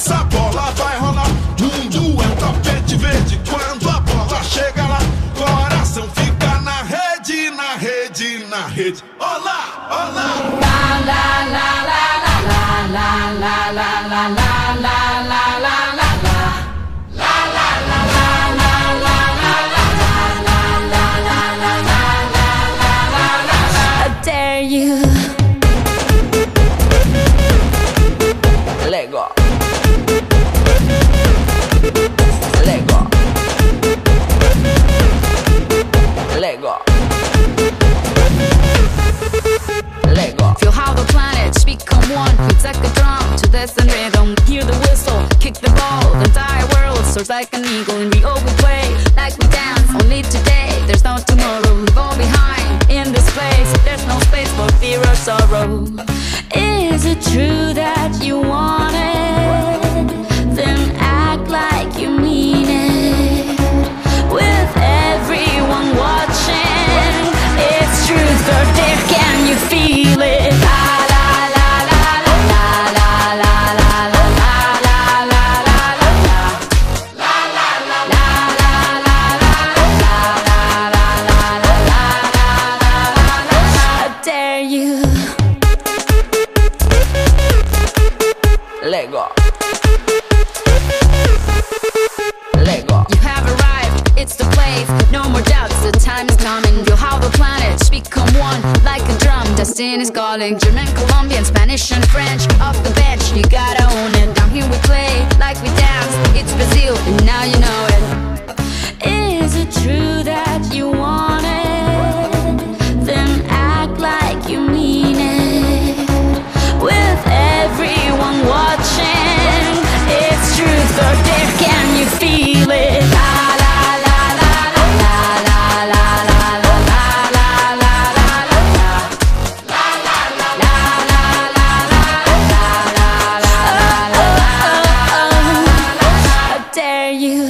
essa bola vai rolar. Mundo é um tapete verde quando a bola chega lá. Coração fica na rede, na rede, na rede. Olá, olá. La la la la la la la la la la la la dare you. Drum and rhythm. Hear the whistle, kick the ball. The entire world soars like an eagle. And we all we play like we dance. Only today, there's no tomorrow. Leave all behind in this place. There's no space for fear or sorrow. Is it true that you want drum. Destiny's calling. German, Colombian, Spanish, and French. Off the bench, you gotta you